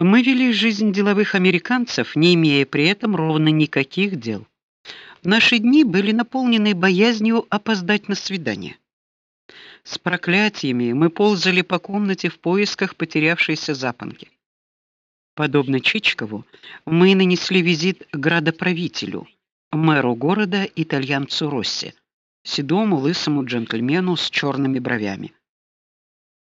Мы вели жизнь деловых американцев, не имея при этом ровно никаких дел. Наши дни были наполнены боязнью опоздать на свидание. С проклятиями мы ползали по комнате в поисках потерявшейся запонки. Подобно Чичкову, мы нанесли визит градоправителю, мэру города итальянцу Росси, седому лысому джентльмену с черными бровями.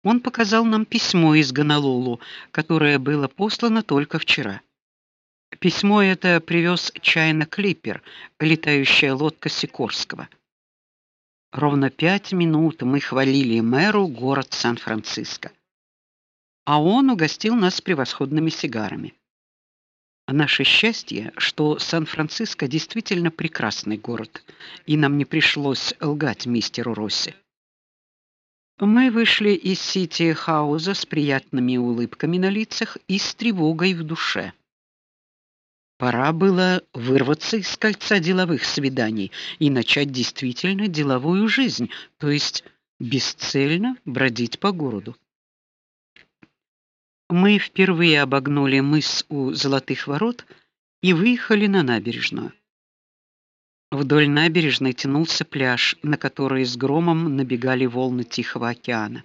Он показал нам письмо из Гонолулу, которое было послано только вчера. Письмо это привез Чайна Клиппер, летающая лодка Сикорского. Ровно пять минут мы хвалили мэру город Сан-Франциско. А он угостил нас превосходными сигарами. Наше счастье, что Сан-Франциско действительно прекрасный город, и нам не пришлось лгать мистеру Росси. Мы вышли из Сити-хауза с приятными улыбками на лицах и с тревогой в душе. Пора было вырваться из кольца деловых свиданий и начать действительно деловую жизнь, то есть бесцельно бродить по городу. Мы впервые обогнули мыс у Золотых ворот и выехали на набережную. Вдоль набережной тянулся пляж, на который с громом набегали волны Тихого океана.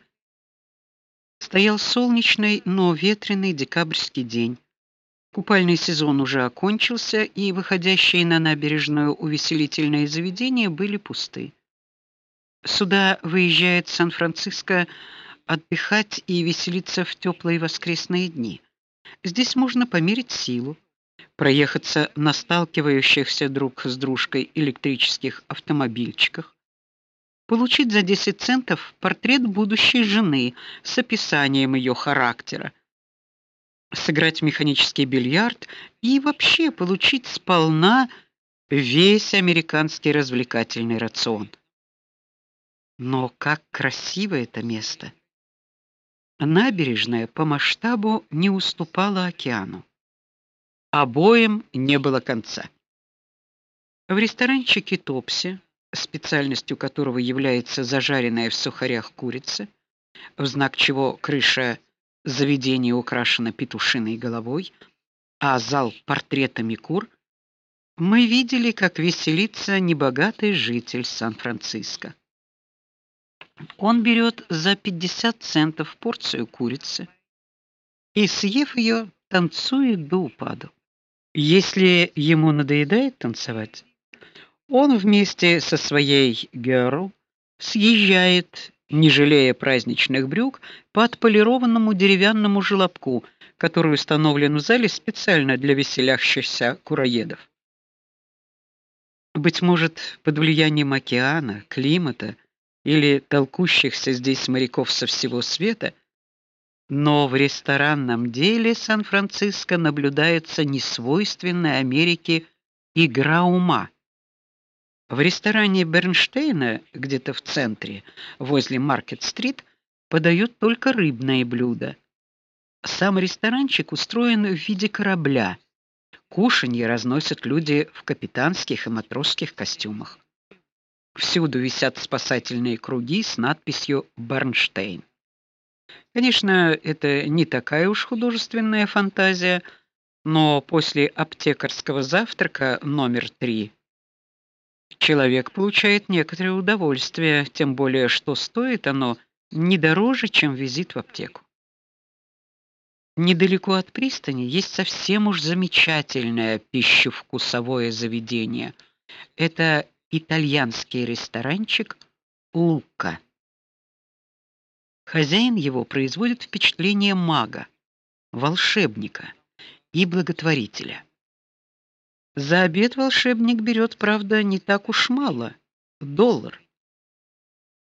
Стоял солнечный, но ветреный декабрьский день. Купальный сезон уже окончился, и выходящие на набережную увеселительные заведения были пусты. Сюда выезжает Сан-Франциско отдыхать и веселиться в теплые воскресные дни. Здесь можно померить силу, проехаться на сталкивающихся друг с дружкой электрических автомобильчиках, получить за 10 центов портрет будущей жены с описанием ее характера, сыграть механический бильярд и вообще получить сполна весь американский развлекательный рацион. Но как красиво это место. Набережная по масштабу не уступала океану. Обоим не было конца. В ресторанчике Топси, специальностью которого является зажаренная в сухарях курица, в знак чего крыша заведение украшено петушиной головой, а зал портретами кур, мы видели, как веселится небогатый житель Сан-Франциско. Он берет за 50 центов порцию курицы и, съев ее, танцует до упаду. Если ему надоедает танцевать, он вместе со своей герл съезжает не жалея праздничных брюк, по отполированному деревянному желобку, который установлен в зале специально для веселящихся кураедов. Быть может, под влиянием океана, климата или толкущихся здесь моряков со всего света, но в ресторанном деле Сан-Франциско наблюдается несвойственная Америке игра ума. В ресторане Бернштейна, где-то в центре, возле Маркет-стрит, подают только рыбные блюда. Сам ресторанчик устроен в виде корабля. Кушанье разносят люди в капитанских и матросских костюмах. Всюду висят спасательные круги с надписью Бернштейн. Конечно, это не такая уж художественная фантазия, но после аптекарского завтрака номер три человек получает некоторое удовольствие, тем более что стоит оно не дороже, чем визит в аптеку. Недалеко от пристани есть совсем уж замечательное пищевкусовое заведение. Это итальянский ресторанчик Лука. Хозяин его производит впечатление мага, волшебника и благотворителя. За обед волшебник берет, правда, не так уж мало доллар.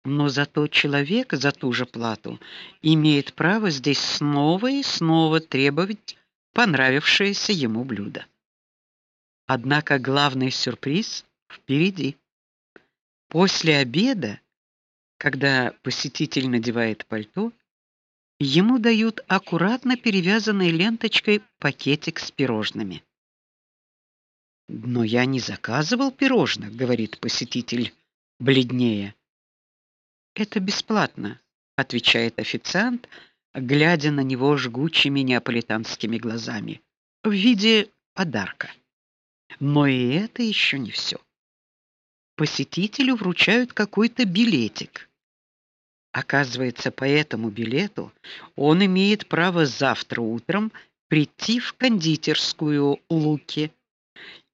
Но зато человек за ту же плату имеет право здесь снова и снова требовать понравившееся ему блюдо. Однако главный сюрприз впереди. После обеда, когда посетитель надевает пальто, ему дают аккуратно перевязанной ленточкой пакетик с пирожными. Но я не заказывал пирожных, говорит посетитель, бледнее. Это бесплатно, отвечает официант, глядя на него жгучими неаполитанскими глазами в виде подарка. Но и это еще не все. Посетителю вручают какой-то билетик. Оказывается, по этому билету он имеет право завтра утром прийти в кондитерскую Луки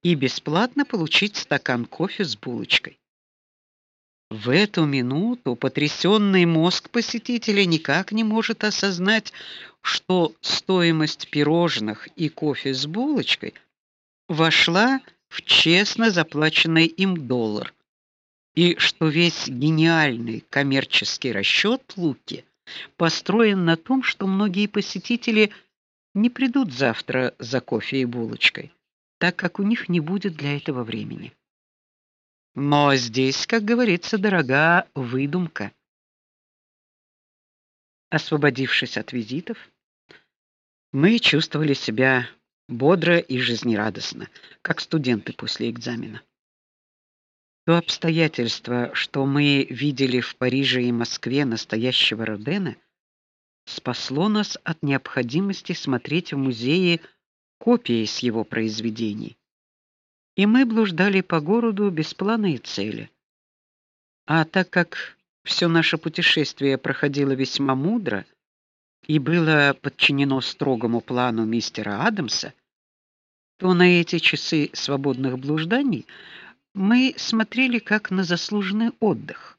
и бесплатно получить стакан кофе с булочкой. В эту минуту потрясенный мозг посетителя никак не может осознать, что стоимость пирожных и кофе с булочкой вошла в честно заплаченный им доллар, и что весь гениальный коммерческий расчет Луки построен на том, что многие посетители не придут завтра за кофе и булочкой, так как у них не будет для этого времени. Но здесь, как говорится, дорога выдумка. Освободившись от визитов, мы чувствовали себя бодро и жизнерадостно, как студенты после экзамена. То обстоятельство, что мы видели в Париже и Москве настоящего Родена, спасло нас от необходимости смотреть в музее копии с его произведений и мы блуждали по городу без плана и цели. А так как все наше путешествие проходило весьма мудро и было подчинено строгому плану мистера Адамса, то на эти часы свободных блужданий мы смотрели как на заслуженный отдых.